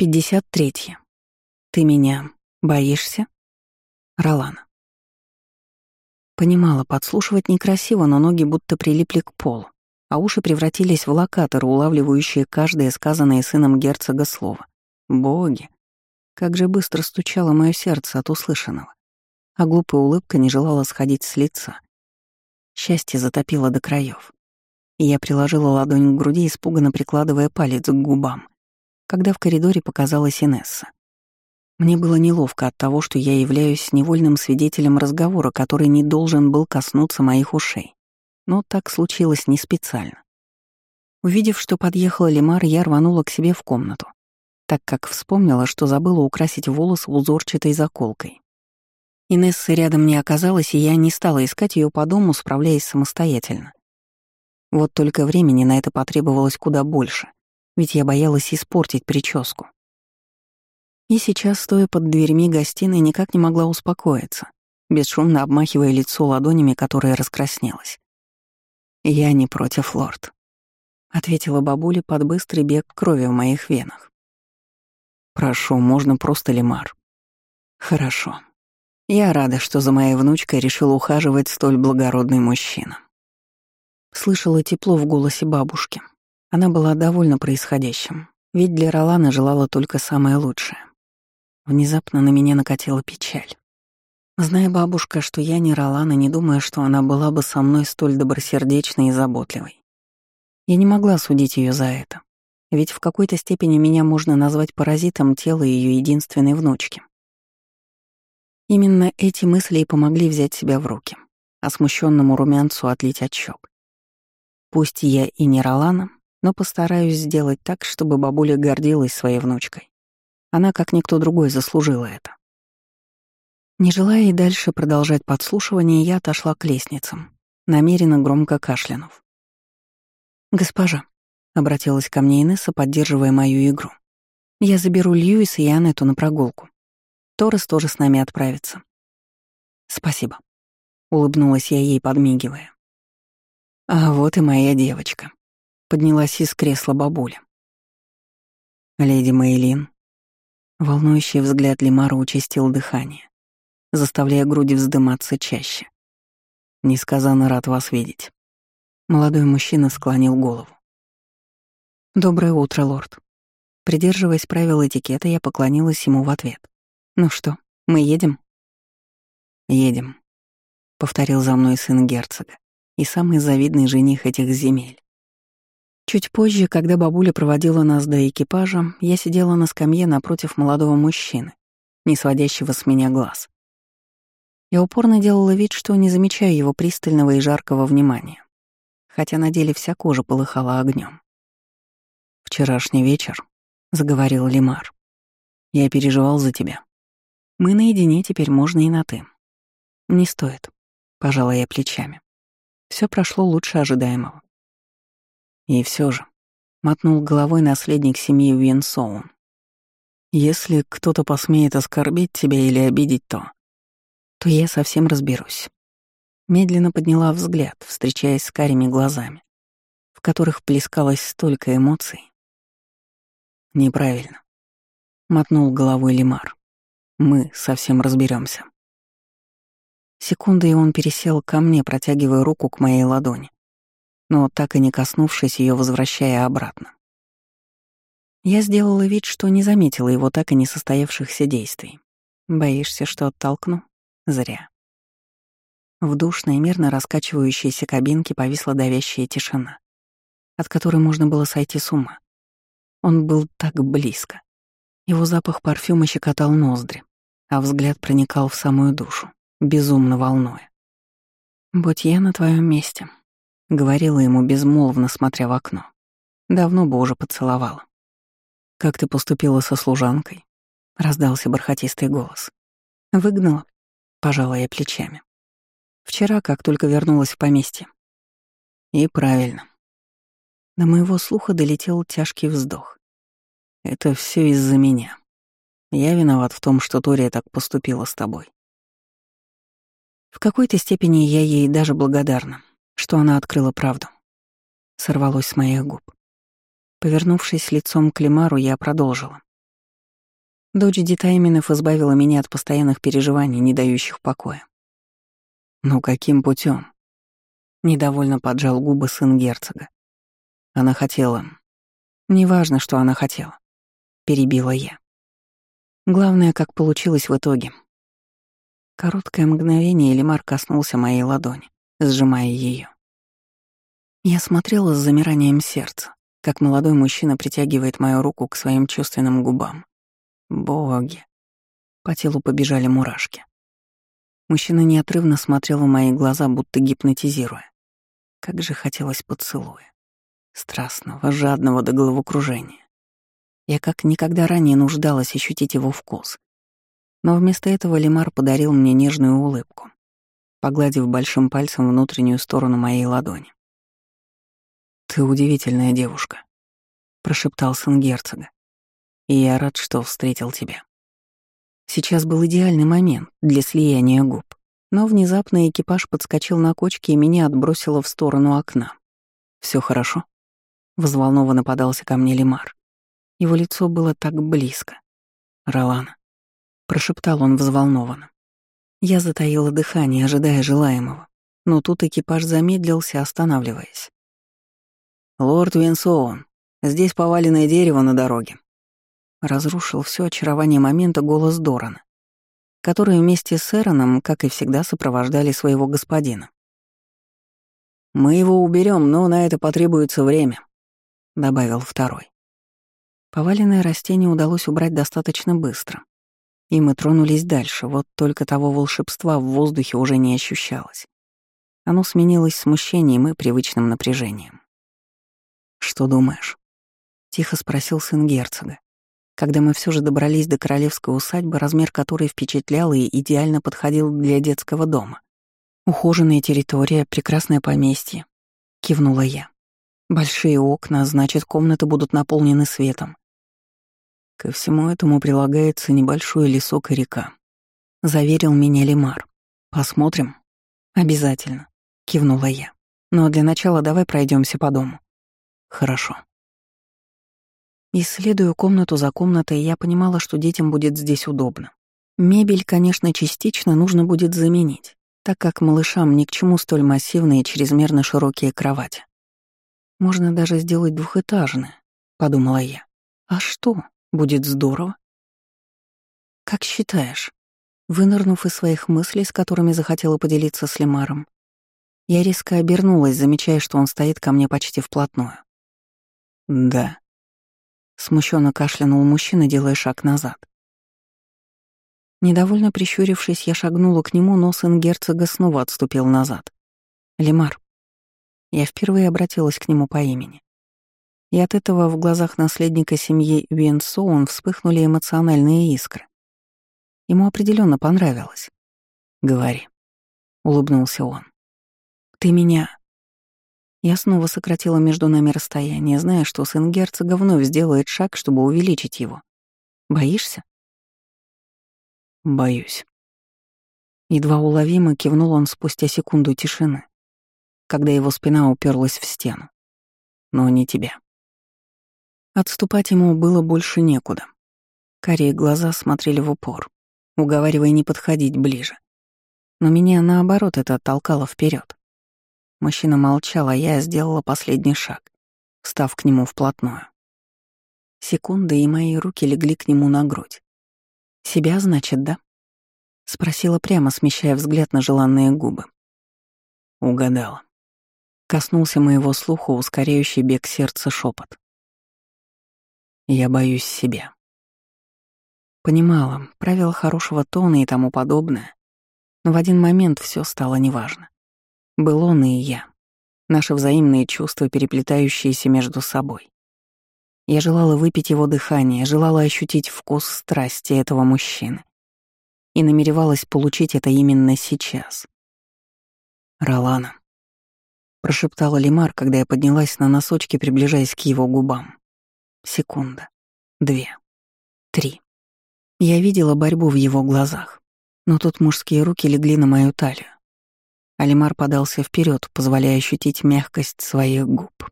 53. Ты меня боишься? Ролана. Понимала, подслушивать некрасиво, но ноги будто прилипли к полу, а уши превратились в локаторы, улавливающие каждое сказанное сыном герцога слово. Боги! Как же быстро стучало мое сердце от услышанного, а глупая улыбка не желала сходить с лица. Счастье затопило до краев, и я приложила ладонь к груди, испуганно прикладывая палец к губам когда в коридоре показалась Инесса. Мне было неловко от того, что я являюсь невольным свидетелем разговора, который не должен был коснуться моих ушей. Но так случилось не специально. Увидев, что подъехала Лемар, я рванула к себе в комнату, так как вспомнила, что забыла украсить волосы узорчатой заколкой. Инессы рядом не оказалось, и я не стала искать ее по дому, справляясь самостоятельно. Вот только времени на это потребовалось куда больше — ведь я боялась испортить прическу. И сейчас, стоя под дверьми гостиной, никак не могла успокоиться, бесшумно обмахивая лицо ладонями, которое раскраснелось. «Я не против, лорд», — ответила бабуля под быстрый бег крови в моих венах. «Прошу, можно просто лимар». «Хорошо. Я рада, что за моей внучкой решил ухаживать столь благородный мужчина». Слышала тепло в голосе бабушки, она была довольна происходящим, ведь для Ролана желала только самое лучшее. Внезапно на меня накатила печаль. Зная бабушка, что я не Ролана, не думая, что она была бы со мной столь добросердечной и заботливой. Я не могла судить ее за это, ведь в какой-то степени меня можно назвать паразитом тела ее единственной внучки. Именно эти мысли и помогли взять себя в руки, а смущенному румянцу отлить от. Пусть я и не Ролана, но постараюсь сделать так, чтобы бабуля гордилась своей внучкой. Она, как никто другой, заслужила это. Не желая и дальше продолжать подслушивание, я отошла к лестницам, намеренно громко кашлянув. «Госпожа», — обратилась ко мне Инесса, поддерживая мою игру, — «я заберу Льюиса и Анетту на прогулку. Торрес тоже с нами отправится». «Спасибо», — улыбнулась я ей, подмигивая. «А вот и моя девочка», Поднялась из кресла бабуля. Леди Мейлин. Волнующий взгляд Лимара участил дыхание, заставляя груди вздыматься чаще. Несказанно рад вас видеть. Молодой мужчина склонил голову. «Доброе утро, лорд». Придерживаясь правил этикета, я поклонилась ему в ответ. «Ну что, мы едем?» «Едем», — повторил за мной сын герцога и самый завидный жених этих земель. Чуть позже, когда бабуля проводила нас до экипажа, я сидела на скамье напротив молодого мужчины, не сводящего с меня глаз. Я упорно делала вид, что не замечаю его пристального и жаркого внимания, хотя на деле вся кожа полыхала огнем. «Вчерашний вечер», — заговорил Лимар. «Я переживал за тебя. Мы наедине, теперь можно и на «ты». «Не стоит», — пожала я плечами. Все прошло лучше ожидаемого. И все же, мотнул головой наследник семьи Винсоун. Если кто-то посмеет оскорбить тебя или обидеть, то... то я совсем разберусь. Медленно подняла взгляд, встречаясь с карими глазами, в которых плескалось столько эмоций. Неправильно. Мотнул головой Лимар. Мы совсем разберемся. Секунды, и он пересел ко мне, протягивая руку к моей ладони но так и не коснувшись ее, возвращая обратно. Я сделала вид, что не заметила его так и не состоявшихся действий. Боишься, что оттолкну? Зря. В душной, мирно раскачивающейся кабинке повисла давящая тишина, от которой можно было сойти с ума. Он был так близко. Его запах парфюма щекотал ноздри, а взгляд проникал в самую душу, безумно волнуя. «Будь я на твоем месте, Говорила ему безмолвно, смотря в окно. Давно бы уже поцеловала. «Как ты поступила со служанкой?» — раздался бархатистый голос. «Выгнала», — пожала я плечами. «Вчера, как только вернулась в поместье». «И правильно». До моего слуха долетел тяжкий вздох. «Это все из-за меня. Я виноват в том, что Тория так поступила с тобой». В какой-то степени я ей даже благодарна что она открыла правду. Сорвалось с моих губ. Повернувшись лицом к Лемару, я продолжила. Дочь Дитайменов избавила меня от постоянных переживаний, не дающих покоя. «Ну каким путем? Недовольно поджал губы сын герцога. Она хотела... Неважно, что она хотела. Перебила я. Главное, как получилось в итоге. Короткое мгновение Элимар коснулся моей ладони, сжимая ее. Я смотрела с замиранием сердца, как молодой мужчина притягивает мою руку к своим чувственным губам. Боги. По телу побежали мурашки. Мужчина неотрывно смотрел в мои глаза, будто гипнотизируя. Как же хотелось поцелуя. Страстного, жадного до головокружения. Я как никогда ранее нуждалась ощутить его вкус. Но вместо этого Лемар подарил мне нежную улыбку, погладив большим пальцем внутреннюю сторону моей ладони. «Ты удивительная девушка», — прошептал сын герцога. «И я рад, что встретил тебя». Сейчас был идеальный момент для слияния губ, но внезапно экипаж подскочил на кочке и меня отбросило в сторону окна. Все хорошо?» — взволнованно подался ко мне Лемар. Его лицо было так близко. «Ролана», — прошептал он взволнованно. Я затаила дыхание, ожидая желаемого, но тут экипаж замедлился, останавливаясь. «Лорд Винсоун, здесь поваленное дерево на дороге», разрушил все очарование момента голос Дорана, который вместе с Эроном, как и всегда, сопровождали своего господина. «Мы его уберем, но на это потребуется время», — добавил второй. Поваленное растение удалось убрать достаточно быстро, и мы тронулись дальше, вот только того волшебства в воздухе уже не ощущалось. Оно сменилось смущением и привычным напряжением. «Что думаешь?» — тихо спросил сын герцога когда мы все же добрались до королевской усадьбы, размер которой впечатлял и идеально подходил для детского дома. Ухоженная территория, прекрасное поместье. Кивнула я. Большие окна, значит, комнаты будут наполнены светом. Ко всему этому прилагается небольшой лесок и река. Заверил меня Лемар. Посмотрим. Обязательно. Кивнула я. Но для начала давай пройдемся по дому. Хорошо. Исследуя комнату за комнатой, я понимала, что детям будет здесь удобно. Мебель, конечно, частично нужно будет заменить, так как малышам ни к чему столь массивные и чрезмерно широкие кровати. Можно даже сделать двухэтажные, подумала я. А что, будет здорово? Как считаешь? Вынырнув из своих мыслей, с которыми захотела поделиться с Лемаром, я резко обернулась, замечая, что он стоит ко мне почти вплотную. «Да», Смущенно кашлянул мужчина, делая шаг назад. Недовольно прищурившись, я шагнула к нему, но сын герцога снова отступил назад. «Лемар». Я впервые обратилась к нему по имени. И от этого в глазах наследника семьи Венсоун вспыхнули эмоциональные искры. Ему определенно понравилось. «Говори», — улыбнулся он. «Ты меня...» Я снова сократила между нами расстояние, зная, что сын герцога вновь сделает шаг, чтобы увеличить его. Боишься? Боюсь. Едва уловимо кивнул он спустя секунду тишины, когда его спина уперлась в стену. Но не тебя. Отступать ему было больше некуда. Карие глаза смотрели в упор, уговаривая не подходить ближе. Но меня, наоборот, это толкало вперед. Мужчина молчал, а я сделала последний шаг, встав к нему вплотную. Секунды, и мои руки легли к нему на грудь. «Себя, значит, да?» — спросила прямо, смещая взгляд на желанные губы. Угадала. Коснулся моего слуха ускоряющий бег сердца шепот. «Я боюсь себя». Понимала, правила хорошего тона и тому подобное, но в один момент все стало неважно. Был он и я. Наши взаимные чувства, переплетающиеся между собой. Я желала выпить его дыхание, желала ощутить вкус страсти этого мужчины. И намеревалась получить это именно сейчас. «Ролана», — прошептала Лимар, когда я поднялась на носочки, приближаясь к его губам. Секунда. Две. Три. Я видела борьбу в его глазах, но тут мужские руки легли на мою талию. Алимар подался вперед, позволяя ощутить мягкость своих губ.